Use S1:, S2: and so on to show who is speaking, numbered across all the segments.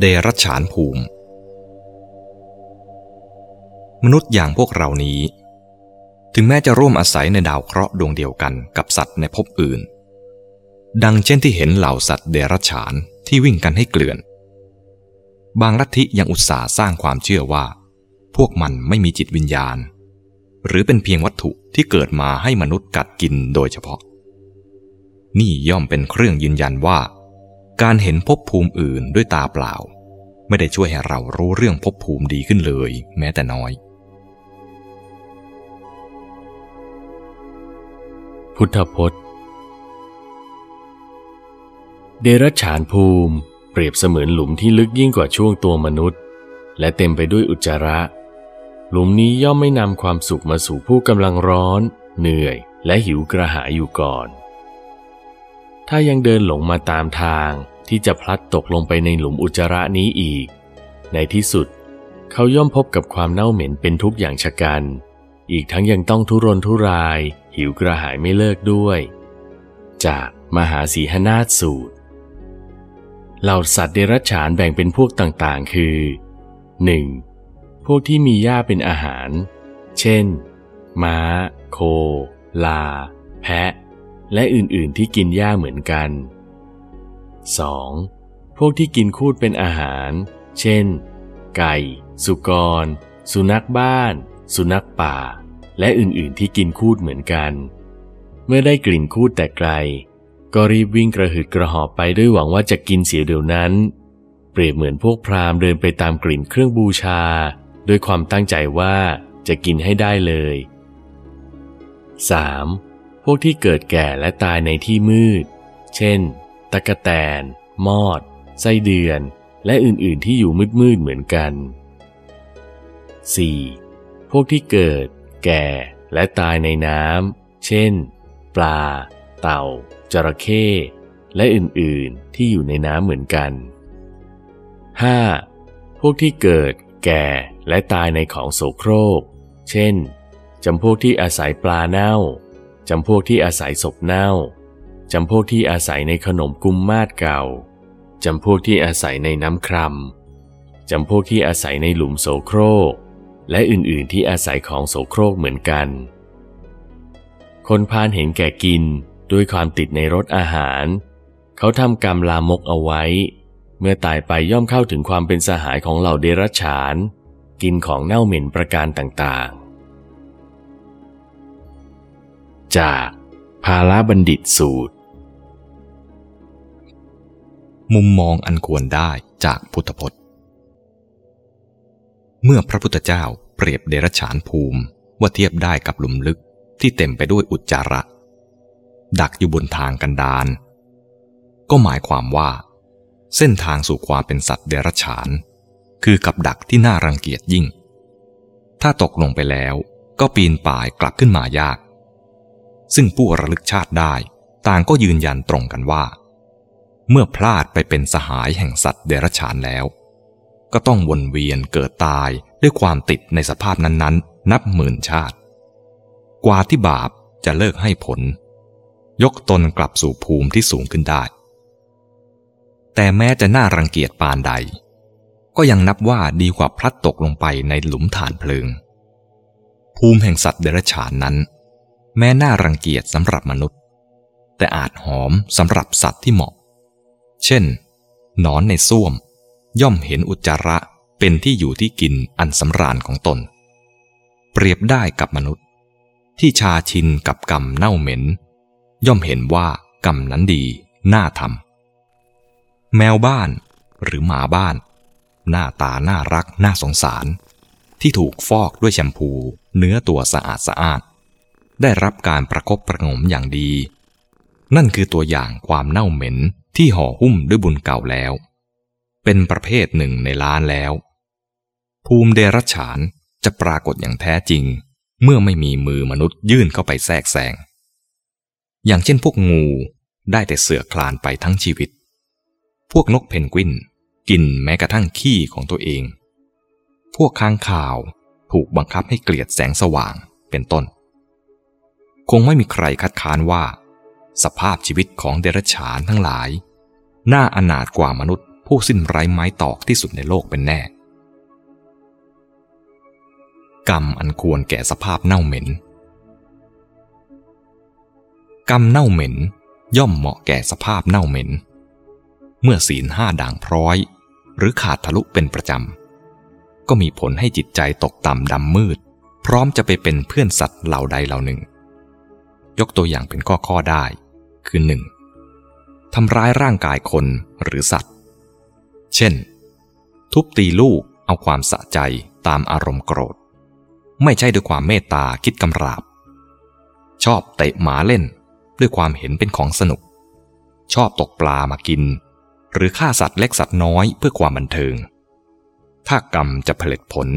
S1: เดรัจฉานภูมิ มนุษย์อย่างพวกเรานี้ ถึงแม้จะร่วมอาศัยในดาวเคราะห์ดวงเดียวกันกับสัตว์ในภพอื่น ดังเช่นที่เห็นเหล่าสัตว์เดรัจฉานที่วิ่งกันให้เกลื่อน บางลัทธิยังอุตส่าห์สร้างความเชื่อว่า พวกมันไม่มีจิตวิญญาณ หรือเป็นเพียงวัตถุที่เกิดมาให้มนุษย์กัดกินโดยเฉพาะ นี่ย่อมเป็นเครื่องยืนยันว่า การเห็นภพภูมิอื่นด้วยตาเปล่า ไม่ได้ช่วยให้เรารู้เรื่องภพภูมิดีขึ้นเลย แม้แต่น้อย
S2: พุทธพจน์ เดรัจฉานภูมิ เปรียบเสมือนหลุมที่ลึกยิ่งกว่าช่วงตัวมนุษย์ และเต็มไปด้วยอุจจาระ หลุมนี้ย่อมไม่นำความสุขมาสู่ผู้กำลังร้อน เหนื่อย และหิวกระหายอยู่ก่อน ถ้ายังเดินหลงมาตามทางที่จะพลัดตกลงไปในหลุมอุจจาระนี้อีก ในที่สุด เขาย่อมพบกับความเน่าเหม็นเป็นทุกอย่างชะกัน อีกทั้งยังต้องทุรนทุราย หิวกระหายไม่เลิกด้วย จากมหาสีหนาฏสูตร เหล่าสัตว์เดรัจฉานแบ่งเป็นพวกต่างๆ คือ 1. พวกที่มีหญ้าเป็นอาหาร เช่น ม้า โค ลา แพะ และอื่นๆที่กินหญ้าเหมือนกัน 2. พวกที่กินคูดเป็นอาหาร เช่น ไก่ สุกร สุนัขบ้าน สุนัขป่า และอื่นๆที่กินคูดเหมือนกัน เมื่อได้กลิ่นคูดแต่ไกล ก็รีบวิ่งกระหืดกระหอบไปด้วยหวังว่าจะกินเสียเดี๋ยวนั้น เปรียบเหมือนพวกพราหมณ์เดินไปตามกลิ่นเครื่องบูชา ด้วยความตั้งใจว่าจะกินให้ได้เลย 3. พวกที่เกิดแก่และตายในที่มืด เช่น ตะกะแตน มอด ไส้เดือน และอื่นๆที่อยู่มืดๆเหมือนกัน 4. พวกที่เกิด แก่ และตายในน้ำ เช่น ปลา เต่า จระเข้และอื่นๆที่อยู่ในน้ำเหมือนกัน 5. พวกที่เกิด แก่ และตายในของโสโครก เช่นจำพวกที่อาศัยปลาเน่า จำพวกที่อาศัยศพเน่า จำพวกที่อาศัยในขนมกุมมาดเก่า จำพวกที่อาศัยในน้ำครำจำพวกที่อาศัยในหลุมโสโครก และอื่นๆที่อาศัยของโสโครกเหมือนกัน คนพานเห็นแก่กินด้วยความติดในรสอาหาร เขาทำกรรมลามกเอาไว้ เมื่อตายไปย่อมเข้าถึงความเป็นสหายของเหล่าเดรัจฉาน กินของเน่าเหม็นประการต่าง จากภาลบัณฑิตสูตร
S1: มุมมองอันควรได้จากพุทธพจน์ เมื่อพระพุทธเจ้าเปรียบเดรัจฉานภูมิว่าเทียบได้กับหลุมลึกที่เต็มไปด้วยอุจจาระ ดักอยู่บนทางกันดารก็หมายความว่า เส้นทางสู่ความเป็นสัตว์เดรัจฉาน คือกับดักที่น่ารังเกียจยิ่ง ถ้าตกลงไปแล้วก็ปีนป่ายกลับขึ้นมายาก ซึ่งผู้ระลึกชาติได้ ต่างก็ยืนยันตรงกันว่า เมื่อพลาดไปเป็นสหายแห่งสัตว์เดรัจฉานแล้ว ก็ต้องวนเวียนเกิดตายด้วยความติดในสภาพนั้นๆ นับหมื่นชาติ กว่าที่บาปจะเลิกให้ผล ยกตนกลับสู่ภูมิที่สูงขึ้นได้ แต่แม้จะน่ารังเกียจปานใด ก็ยังนับว่าดีกว่าพลัดตกลงไปในหลุมฐานเพลิง ภูมิแห่งสัตว์เดรัจฉานนั้น แม้น่ารังเกียจสำหรับมนุษย์ แต่อาจหอมสำหรับสัตว์ที่เหมาะ เช่นหนอนในส้วม ย่อมเห็นอุจจาระเป็นที่อยู่ที่กินอันสำราญของตน เปรียบได้กับมนุษย์ ที่ชาชินกับกรรมเน่าเหม็น ย่อมเห็นว่ากรรมนั้นดีน่าทำแมวบ้านหรือหมาบ้าน หน้าตาน่ารักน่าสงสาร ที่ถูกฟอกด้วยแชมพู เนื้อตัวสะอาดสะอาด ได้รับการประคบประงมอย่างดี นั่นคือตัวอย่างความเน่าเหม็นที่ห่อหุ้มด้วยบุญเก่าแล้ว เป็นประเภทหนึ่งในล้านแล้ว ภูมิเดรัจฉานจะปรากฏอย่างแท้จริง เมื่อไม่มีมือมนุษย์ยื่นเข้าไปแทรกแซง อย่างเช่นพวกงูได้แต่เสือคลานไปทั้งชีวิต พวกนกเพนกวินกินแม้กระทั่งขี้ของตัวเอง พวกค้างข่าวถูกบังคับให้เกลียดแสงสว่างเป็นต้น คงไม่มีใครคัดค้านว่า สภาพชีวิตของเดรัจฉานทั้งหลาย น่าอนาถกว่ามนุษย์ผู้สิ้นไร้ไม้ตอกที่สุดในโลกเป็นแน่ กรรมอันควรแก่สภาพเน่าเหม็น กรรมเน่าเหม็นย่อมเหมาะแก่สภาพเน่าเหม็น เมื่อศีลห้าด่างพร้อย หรือขาดทะลุเป็นประจำ ก็มีผลให้จิตใจตกต่ำดำมืด พร้อมจะไปเป็นเพื่อนสัตว์เหล่าใดเหล่าหนึ่ง ยกตัวอย่างเป็นข้อข้อได้ คือหนึ่งทำร้ายร่างกายคนหรือสัตว์ เช่น ทุบตีลูกเอาความสะใจตามอารมณ์โกรธ ไม่ใช่ด้วยความเมตตาคิดกำราบ ชอบเตะหมาเล่นด้วยความเห็นเป็นของสนุก ชอบตกปลามากิน หรือฆ่าสัตว์เล็กสัตว์น้อยเพื่อความบันเทิง ถ้ากรรมจะผลิตผล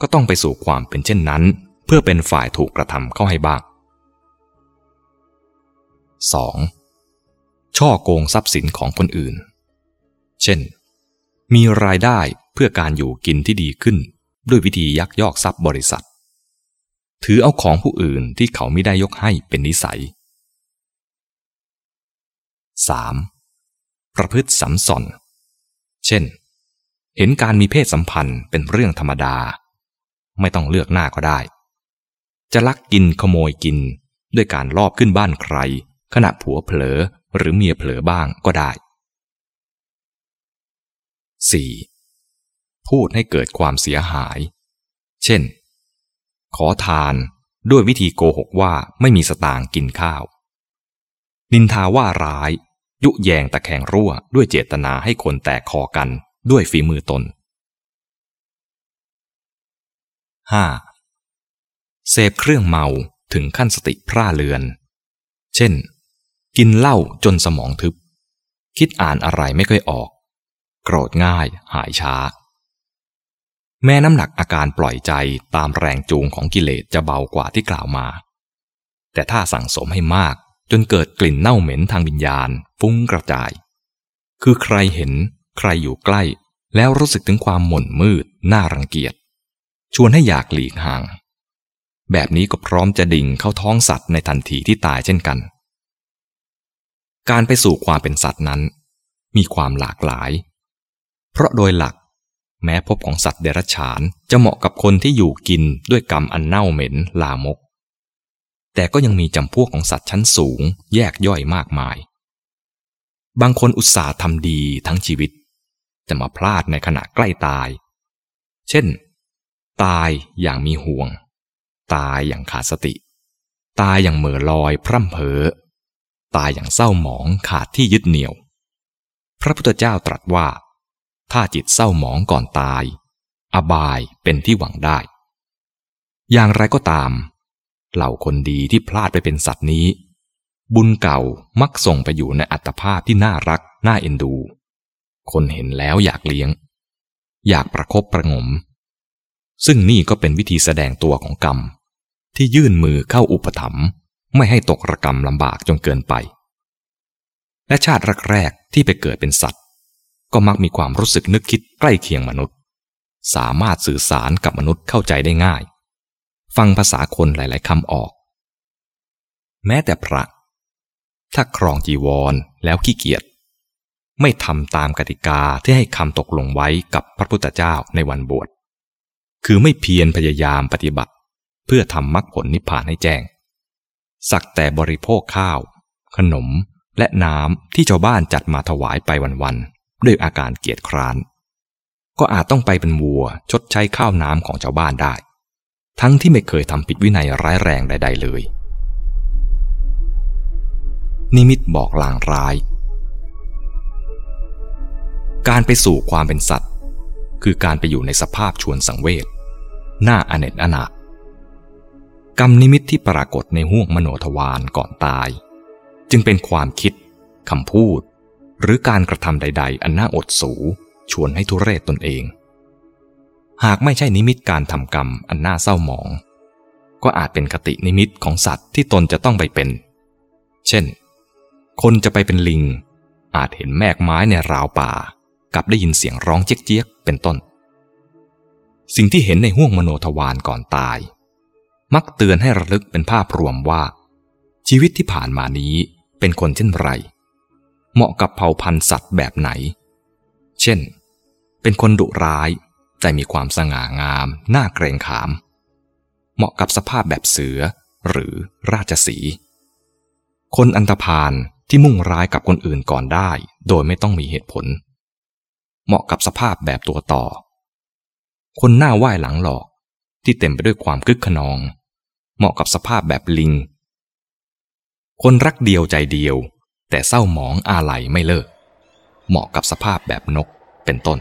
S1: ก็ต้องไปสู่ความเป็นเช่นนั้น เพื่อเป็นฝ่ายถูกกระทำเข้าให้บ้าง 2. ช่อโกงทรัพย์สินของคนอื่น เช่น มีรายได้เพื่อการอยู่กินที่ดีขึ้น ด้วยวิธียักยอกทรัพย์บริษัท ถือเอาของผู้อื่นที่เขาไม่ได้ยกให้เป็นนิสัย 3. ประพฤติสัมสอนเช่น เห็นการมีเพศสัมพันธ์เป็นเรื่องธรรมดา ไม่ต้องเลือกหน้าก็ได้ จะลักกินขโมยกินด้วยการลอบขึ้นบ้านใคร ขณะผัวเผลอหรือเมียเผลอบ้างก็ได้ 4. พูดให้เกิดความเสียหาย เช่น ขอทานด้วยวิธีโกหกว่าไม่มีสตางค์กินข้าว นินทาว่าร้าย ยุแยงตะแคงรั่วด้วยเจตนาให้คนแตกคอกันด้วยฝีมือตน 5. เสพเครื่องเมาถึงขั้นสติพร่าเลือน เช่น กินเหล้าจนสมองทึบ คิดอ่านอะไรไม่ค่อยออก โกรธง่ายหายช้า แม้น้ำหนักอาการปล่อยใจตามแรงจูงของกิเลสจะเบากว่าที่กล่าวมา แต่ถ้าสั่งสมให้มากจนเกิดกลิ่นเน่าเหม็นทางวิญญาณ ฟุ้งกระจาย คือใครเห็นใครอยู่ใกล้ แล้วรู้สึกถึงความหม่นมืดน่ารังเกียจ ชวนให้อยากหลีกห่าง แบบนี้ก็พร้อมจะดิ่งเข้าท้องสัตว์ในทันทีที่ตายเช่นกัน การไปสู่ความเป็นสัตว์นั้น มีความหลากหลาย เพราะโดยหลัก แม้พบของสัตว์เดรัจฉานจะเหมาะกับคนที่อยู่กินด้วยกรรมอันเน่าเหม็นลามก แต่ก็ยังมีจำพวกของสัตว์ชั้นสูงแยกย่อยมากมาย บางคนอุตส่าห์ทำดีทั้งชีวิตจะมาพลาดในขณะใกล้ตาย เช่น ตายอย่างมีห่วง ตายอย่างขาดสติ ตายอย่างเหม่อลอยพร่ำเพ้อ ตายอย่างเศร้าหมองขาดที่ยึดเหนี่ยว พระพุทธเจ้าตรัสว่า ถ้าจิตเศร้าหมองก่อนตาย อบายเป็นที่หวังได้ อย่างไรก็ตาม เหล่าคนดีที่พลาดไปเป็นสัตว์นี้ บุญเก่ามักส่งไปอยู่ในอัตภาพที่น่ารัก น่าเอ็นดู คนเห็นแล้วอยากเลี้ยง อยากประครบประงม ซึ่งนี่ก็เป็นวิธีแสดงตัวของกรรม ที่ยื่นมือเข้าอุปถัมภ์ ไม่ให้ตกระกรรมลำบากจนเกินไป และชาติแรกๆที่ไปเกิดเป็นสัตว์ ก็มักมีความรู้สึกนึกคิดใกล้เคียงมนุษย์ สามารถสื่อสารกับมนุษย์เข้าใจได้ง่าย ฟังภาษาคนหลาย ๆคำออก แม้แต่พระ ถ้าครองจีวรแล้วขี้เกียจไม่ทำตามกติกาที่ให้คำตกลงไว้กับพระพุทธเจ้าในวันบวช คือไม่เพียรพยายามปฏิบัติ เพื่อทำมรรคผลนิพพานให้แจ้ง สักแต่บริโภคข้าว ขนมและน้ำที่ชาวบ้านจัดมาถวายไปวันๆด้วยอาการเกียจคร้าน ก็อาจต้องไปเป็นวัวชดใช้ข้าวน้ำของชาวบ้านได้ ทั้งที่ไม่เคยทำผิดวินัยร้ายแรงใด ๆ เลย นิมิตบอกลางร้าย การไปสู่ความเป็นสัตว์ คือการไปอยู่ในสภาพชวนสังเวชหน้าอเนจอนาถ กรรมนิมิตที่ปรากฏในห้วงมโนทวารก่อนตาย จึงเป็นความคิดคำพูด หรือการกระทำใด ๆ อันน่าอดสูชวนให้ทุเรศตนเอง หากไม่ใช่นิมิตการทำกรรมอันน่าเศร้าหมอง ก็อาจเป็นคตินิมิตของสัตว์ที่ตนจะต้องไปเป็น เช่น คนจะไปเป็นลิง อาจเห็นแมกไม้ในราวป่า กับได้ยินเสียงร้องเจี๊ยกๆเป็นต้น สิ่งที่เห็นในห้วงมโนทวารก่อนตาย มักเตือนให้ระลึกเป็นภาพรวมว่า ชีวิตที่ผ่านมานี้เป็นคนเช่นไร เหมาะกับเผ่าพันธุ์สัตว์แบบไหน เช่น เป็นคนดุร้ายแต่มีความสง่างามน่าเกรงขาม เหมาะกับสภาพแบบเสือหรือราชสี คนอันธพาลที่มุ่งร้ายกับคนอื่นก่อนได้ โดยไม่ต้องมีเหตุผล เหมาะกับสภาพแบบตัวต่อ คนหน้าไหว้หลังหลอกที่เต็มไปด้วยความคึกขนอง เหมาะกับสภาพแบบลิง คนรักเดียวใจเดียว แต่เศร้าหมองอาลัยไม่เลิก เหมาะกับสภาพแบบนกเป็นต้น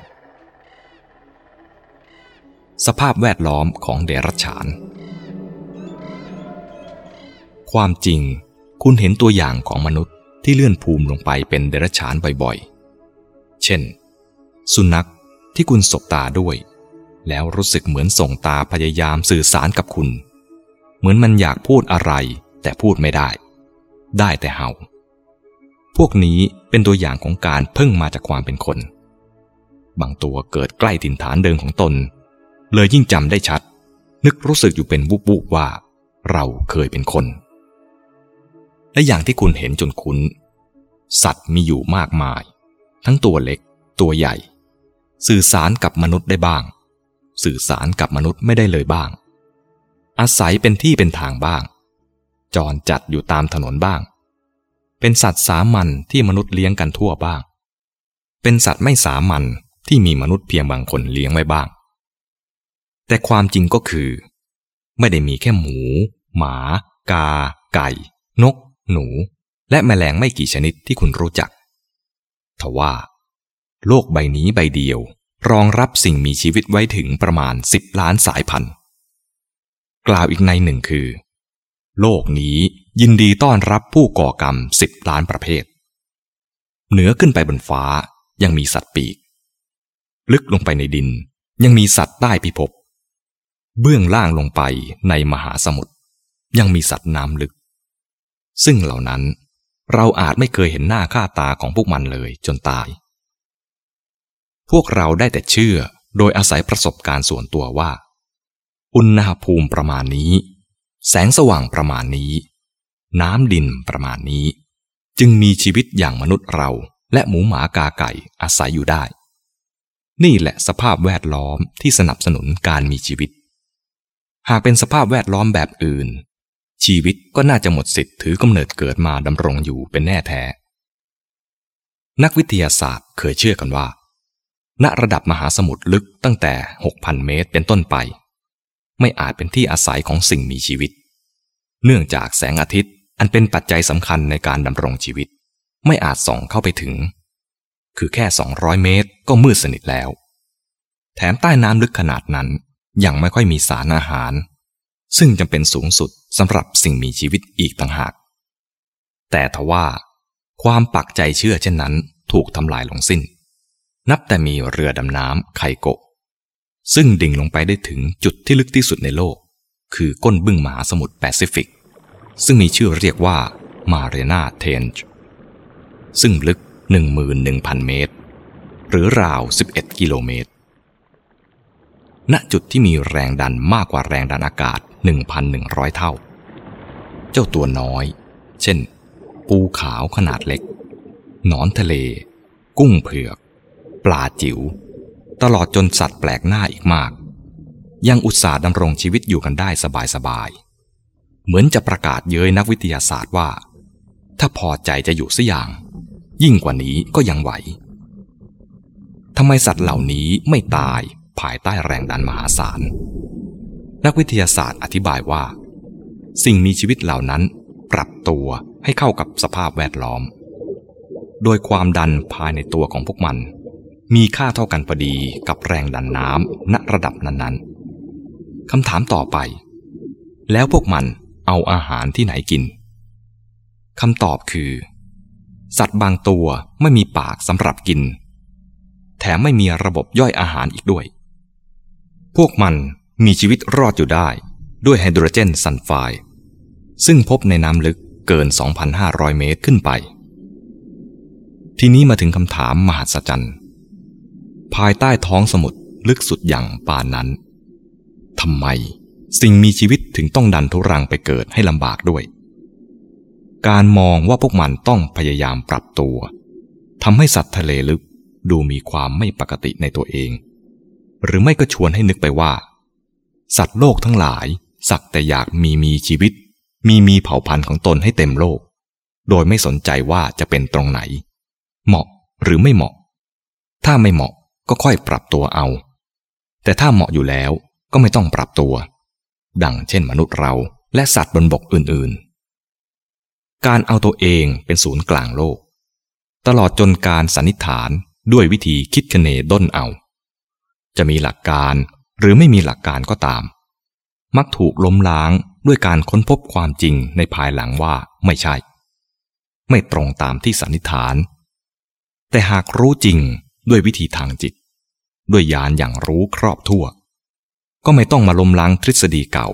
S1: สภาพแวดล้อมของเดรัจฉาน ความจริงคุณเห็นตัวอย่างของมนุษย์ที่เลื่อนภูมิลงไปเป็นเดรัจฉานบ่อยๆ เช่น สุนัขที่คุณสบตาด้วย แล้วรู้สึกเหมือนส่งตาพยายามสื่อสารกับคุณ เหมือนมันอยากพูดอะไรแต่พูดไม่ได้ ได้แต่เห่า พวกนี้เป็นตัวอย่างของการเพิ่งมาจากความเป็นคน บางตัวเกิดใกล้ถิ่นฐานเดิมของตน เลยยิ่งจำได้ชัด นึกรู้สึกอยู่เป็นวุบๆว่า เราเคยเป็นคน และอย่างที่คุณเห็นจนคุ้น สัตว์มีอยู่มากมาย ทั้งตัวเล็ก ตัวใหญ่ สื่อสารกับมนุษย์ได้บ้าง สื่อสารกับมนุษย์ไม่ได้เลยบ้าง อาศัยเป็นที่เป็นทางบ้าง จรจัดอยู่ตามถนนบ้าง เป็นสัตว์สามัญที่มนุษย์เลี้ยงกันทั่วบ้าง เป็นสัตว์ไม่สามัญที่มีมนุษย์เพียงบางคนเลี้ยงไว้บ้าง แต่ความจริงก็คือ ไม่ได้มีแค่หมู หมา กา ไก่ นก หนู และแมลงไม่กี่ชนิดที่คุณรู้จักทว่า โลกใบนี้ใบเดียว รองรับสิ่งมีชีวิตไว้ถึงประมาณสิบล้านสายพันธุ์ กล่าวอีกในหนึ่งคือ โลกนี้ยินดีต้อนรับผู้ก่อกรรมสิบล้านประเภท เหนือขึ้นไปบนฟ้ายังมีสัตว์ปีก ลึกลงไปในดินยังมีสัตว์ใต้พิภพเบื้องล่างลงไปในมหาสมุทรยังมีสัตว์น้ำลึก ซึ่งเหล่านั้นเราอาจไม่เคยเห็นหน้าค่าตาของพวกมันเลยจนตาย พวกเราได้แต่เชื่อโดยอาศัยประสบการณ์ส่วนตัวว่า อุณหภูมิประมาณนี้ แสงสว่างประมาณนี้ น้ำดินประมาณนี้ จึงมีชีวิตอย่างมนุษย์เราและหมูหมากาไก่อาศัยอยู่ได้ นี่แหละสภาพแวดล้อมที่สนับสนุนการมีชีวิต หากเป็นสภาพแวดล้อมแบบอื่น ชีวิตก็น่าจะหมดสิทธิ์ถือกำเนิดเกิดมาดำรงอยู่เป็นแน่แท้ นักวิทยาศาสตร์เคยเชื่อกันว่า ณระดับมหาสมุทรลึกตั้งแต่ 6,000 เมตรเป็นต้นไป ไม่อาจเป็นที่อาศัยของสิ่งมีชีวิต เนื่องจากแสงอาทิตย์อันเป็นปัจจัยสำคัญในการดำรงชีวิต ไม่อาจส่องเข้าไปถึง คือแค่ 200 เมตรก็มืดสนิทแล้ว แถมใต้น้ำลึกขนาดนั้นยังไม่ค่อยมีสารอาหาร ซึ่งจำเป็นสูงสุดสำหรับสิ่งมีชีวิตอีกต่างหาก แต่ทว่า ความปักใจเชื่อเช่นนั้นถูกทำลายลงสิ้น นับแต่มีเรือดำน้ำไคโกะ ซึ่งดิ่งลงไปได้ถึงจุดที่ลึกที่สุดในโลก คือก้นบึ้งมหาสมุทรแปซิฟิก ซึ่งมีชื่อเรียกว่ามาเรนาเทนจ์ซึ่งลึก 11,000 เมตร หรือราว 11 กิโลเมตร ณ จุดที่มีแรงดันมากกว่าแรงดันอากาศ 1,100 เท่า เจ้าตัวน้อย เช่น ปูขาวขนาดเล็ก หนอนทะเล กุ้งเผือก ปลาจิว๋ว ตลอดจนสัตว์แปลกหน้าอีกมาก ยังอุตส่าห์ดำรงชีวิตอยู่กันได้สบายๆ เหมือนจะประกาศเย้ยนักวิทยาศาสตร์ว่า ถ้าพอใจจะอยู่สัอย่าง ยิ่งกว่านี้ก็ยังไหวทำไมสัตว์เหล่านี้ไม่ตายภายใต้แรงดันมหาศาล นักวิทยาศาสตร์อธิบายว่า สิ่งมีชีวิตเหล่านั้นปรับตัวให้เข้ากับสภาพแวดล้อม โดยความดันภายในตัวของพวกมัน มีค่าเท่ากันพอดีกับแรงดันน้ำณระดับนั้นๆคำถามต่อไป แล้วพวกมันเอาอาหารที่ไหนกินคำตอบคือ สัตว์บางตัวไม่มีปากสำหรับกิน แถมไม่มีระบบย่อยอาหารอีกด้วย พวกมันมีชีวิตรอดอยู่ได้ด้วยไฮโดรเจนซัลไฟด์ซึ่งพบในน้ำลึกเกิน 2,500 เมตรขึ้นไป ทีนี้มาถึงคำถามมหัศจรรย์ ภายใต้ท้องสมุทรลึกสุดอย่างป่านนั้นทำไมสิ่งมีชีวิตถึงต้องดันทุรังไปเกิดให้ลำบากด้วย การมองว่าพวกมันต้องพยายามปรับตัวทำให้สัตว์ทะเลลึกดูมีความไม่ปกติในตัวเอง หรือไม่ก็ชวนให้นึกไปว่า สัตว์โลกทั้งหลาย สักแต่อยากมีมีชีวิต มีมีเผ่าพันธุ์ของตนให้เต็มโลก โดยไม่สนใจว่าจะเป็นตรงไหน เหมาะหรือไม่เหมาะ ถ้าไม่เหมาะ ก็ค่อยปรับตัวเอา แต่ถ้าเหมาะอยู่แล้วก็ไม่ต้องปรับตัว ดังเช่นมนุษย์เราและสัตว์บนบกอื่นๆ การเอาตัวเองเป็นศูนย์กลางโลก ตลอดจนการสันนิษฐานด้วยวิธีคิดคเนด้นเอา จะมีหลักการหรือไม่มีหลักการก็ตาม มักถูกล้มล้างด้วยการค้นพบความจริงในภายหลังว่าไม่ใช่ ไม่ตรงตามที่สันนิษฐาน แต่หากรู้จริงด้วยวิธีทางจิต ด้วยญาณอย่างรู้ครอบทั่ว ก็ไม่ต้องมาล้มล้างทฤษฎีเก่า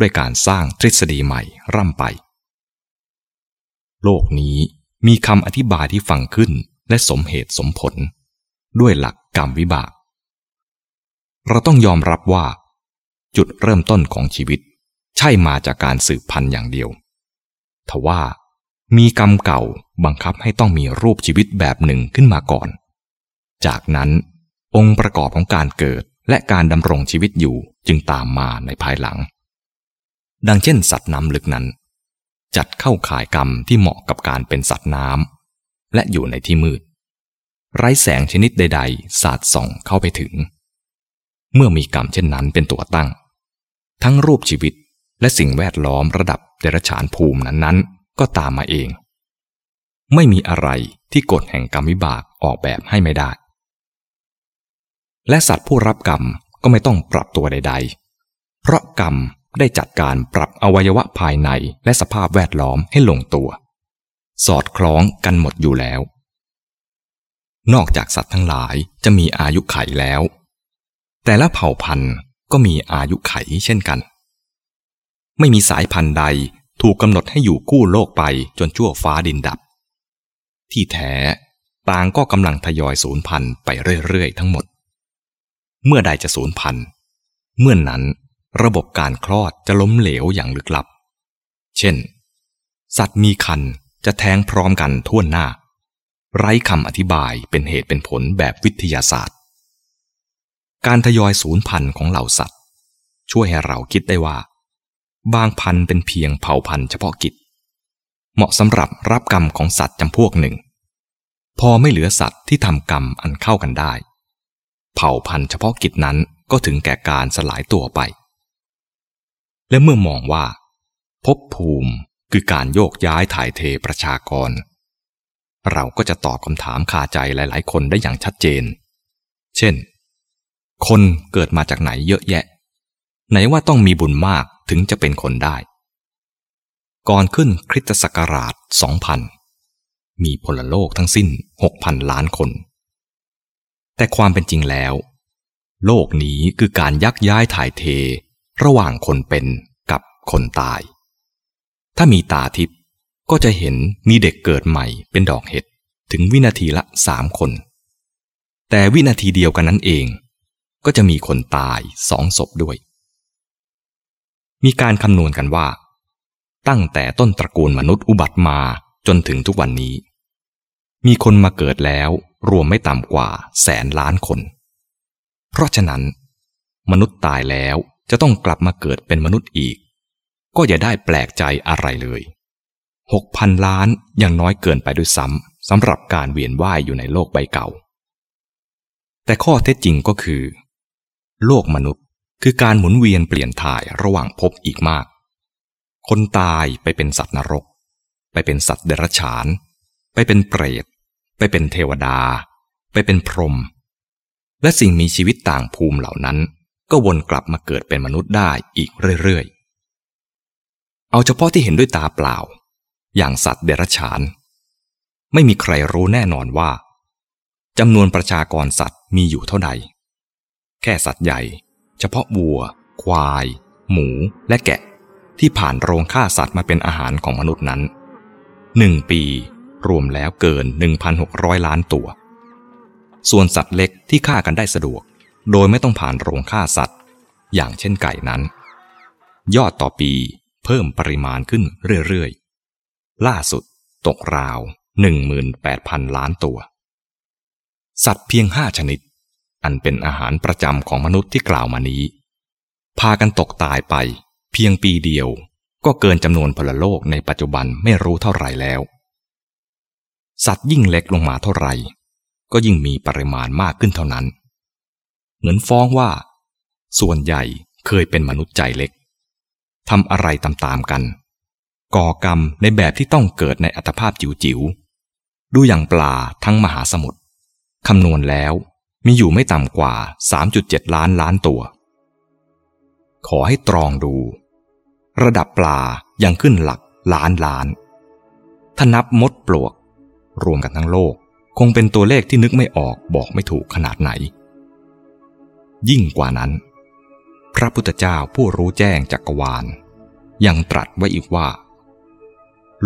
S1: ด้วยการสร้างทฤษฎีใหม่ร่ำไป โลกนี้มีคำอธิบายที่ฟังขึ้นและสมเหตุสมผล ด้วยหลักกรรมวิบาก เราต้องยอมรับว่า จุดเริ่มต้นของชีวิต ใช่มาจากการสืบพันธุ์อย่างเดียวทว่ามีกรรมเก่าบังคับให้ต้องมีรูปชีวิตแบบหนึ่งขึ้นมาก่อน จากนั้น องค์ประกอบของการเกิดและการดำรงชีวิตอยู่จึงตามมาในภายหลัง ดังเช่นสัตว์น้ำลึกนั้น จัดเข้าข่ายกรรมที่เหมาะกับการเป็นสัตว์น้ำและอยู่ในที่มืด ไร้แสงชนิดใด ๆ สาดส่องเข้าไปถึง เมื่อมีกรรมเช่นนั้นเป็นตัวตั้ง ทั้งรูปชีวิตและสิ่งแวดล้อมระดับเดรัจฉานภูมินั้นๆ ก็ตามมาเอง ไม่มีอะไรที่กฎแห่งกรรมวิบากออกแบบให้ไม่ได้ และสัตว์ผู้รับกรรมก็ไม่ต้องปรับตัวใด ๆ เพราะกรรมได้จัดการปรับอวัยวะภายในและสภาพแวดล้อมให้ลงตัว สอดคล้องกันหมดอยู่แล้ว นอกจากสัตว์ทั้งหลายจะมีอายุไขแล้ว แต่ละเผ่าพันธุ์ก็มีอายุไขเช่นกัน ไม่มีสายพันธุ์ใดถูกกำหนดให้อยู่กู้โลกไปจนชั่วฟ้าดินดับ ที่แท้ต่างก็กำลังทยอยสูญพันธุ์ไปเรื่อยๆทั้งหมด เมื่อใดจะสูญพันธุ์ เมื่อนนั้นระบบการคลอดจะล้มเหลวอย่างลึกลับ เช่น สัตว์มีคันจะแท้งพร้อมกันทั่วหน้า ไร้คำอธิบายเป็นเหตุเป็นผลแบบวิทยาศาสตร์ การทยอยสูญพันธุ์ของเหล่าสัตว์ ช่วยให้เราคิดได้ว่า บางพันธุ์เป็นเพียงเผ่าพันธุ์เฉพาะกิจ เหมาะสำหรับรับกรรมของสัตว์จำพวกหนึ่ง พอไม่เหลือสัตว์ที่ทำกรรมอันเข้ากันได้ เผ่าพันธุ์เฉพาะกิจนั้นก็ถึงแก่การสลายตัวไป และเมื่อมองว่าภพภูมิคือการโยกย้ายถ่ายเทประชากร เราก็จะตอบคำถามคาใจหลาย ๆ คนได้อย่างชัดเจน เช่น คนเกิดมาจากไหนเยอะแยะ ไหนว่าต้องมีบุญมากถึงจะเป็นคนได้ ก่อนขึ้นคริสตศักราช 2000 มีพลโลกทั้งสิ้น 6,000 ล้านคน แต่ความเป็นจริงแล้ว โลกนี้คือการยักย้ายถ่ายเท ระหว่างคนเป็นกับคนตาย ถ้ามีตาทิพย์ก็จะเห็นมีเด็กเกิดใหม่เป็นดอกเห็ดถึงวินาทีละสามคน แต่วินาทีเดียวกันนั้นเอง ก็จะมีคนตายสองศพด้วย มีการคำนวณกันว่า ตั้งแต่ต้นตระกูลมนุษย์อุบัติมาจนถึงทุกวันนี้ มีคนมาเกิดแล้ว รวมไม่ต่ำกว่าแสนล้านคน เพราะฉะนั้น มนุษย์ตายแล้วจะต้องกลับมาเกิดเป็นมนุษย์อีก ก็อย่าได้แปลกใจอะไรเลยหกพันล้านยังน้อยเกินไปด้วยซ้ำสำหรับการเวียนว่ายอยู่ในโลกใบเก่า แต่ข้อเท็จจริงก็คือ โลกมนุษย์คือการหมุนเวียนเปลี่ยนถ่ายระหว่างภพอีกมาก คนตายไปเป็นสัตว์นรก ไปเป็นสัตว์เดรัจฉาน ไปเป็นเปรต ไปเป็นเทวดา ไปเป็นพรหมและสิ่งมีชีวิตต่างภูมิเหล่านั้น ก็วนกลับมาเกิดเป็นมนุษย์ได้อีกเรื่อยๆ เอาเฉพาะที่เห็นด้วยตาเปล่า อย่างสัตว์เดรัจฉาน ไม่มีใครรู้แน่นอนว่าจำนวนประชากรสัตว์มีอยู่เท่าใด แค่สัตว์ใหญ่ เฉพาะวัว ควาย หมู และแกะ ที่ผ่านโรงฆ่าสัตว์มาเป็นอาหารของมนุษย์นั้นหนึ่งปี รวมแล้วเกิน 1,600 ล้านตัว ส่วนสัตว์เล็กที่ฆ่ากันได้สะดวก โดยไม่ต้องผ่านโรงฆ่าสัตว์ อย่างเช่นไก่นั้น ยอดต่อปีเพิ่มปริมาณขึ้นเรื่อยๆ ล่าสุดตกราว 18,000 ล้านตัว สัตว์เพียงห้าชนิด อันเป็นอาหารประจำของมนุษย์ที่กล่าวมานี้ พากันตกตายไป เพียงปีเดียว ก็เกินจำนวนพลโลกในปัจจุบันไม่รู้เท่าไหร่แล้ว สัตว์ยิ่งเล็กลงมาเท่าไหร่ ก็ยิ่งมีปริมาณมากขึ้นเท่านั้น เหมือนฟ้องว่า ส่วนใหญ่เคยเป็นมนุษย์ใจเล็กทำอะไรตามๆกัน ก่อกรรมในแบบที่ต้องเกิดในอัตภาพจิ๋วๆ ดูอย่างปลาทั้งมหาสมุทรคำนวณแล้วมีอยู่ไม่ต่ำกว่า 3.7 ล้านล้านตัว ขอให้ตรองดู ระดับปลายังขึ้นหลักล้านล้าน ถ้านับมดปลวก รวมกันทั้งโลก คงเป็นตัวเลขที่นึกไม่ออกบอกไม่ถูกขนาดไหน ยิ่งกว่านั้น พระพุทธเจ้าผู้รู้แจ้งจักรวาล ยังตรัสไว้อีกว่า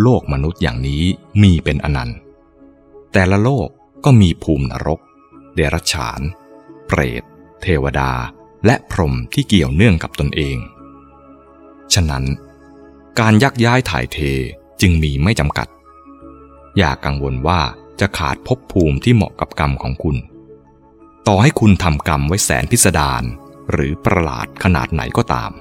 S1: โลกมนุษย์อย่างนี้มีเป็นอนันต์ แต่ละโลกก็มีภูมินรก เดรัจฉาน เปรต เทวดา และพรหมที่เกี่ยวเนื่องกับตนเอง ฉะนั้น การยักย้ายถ่ายเทจึงมีไม่จำกัด อย่ากังวลว่าจะขาดภพภูมิที่เหมาะกับกรรมของคุณ ต่อให้คุณทำกรรมไว้แสนพิสดารหรือประหลาดขนาดไหนก็ตาม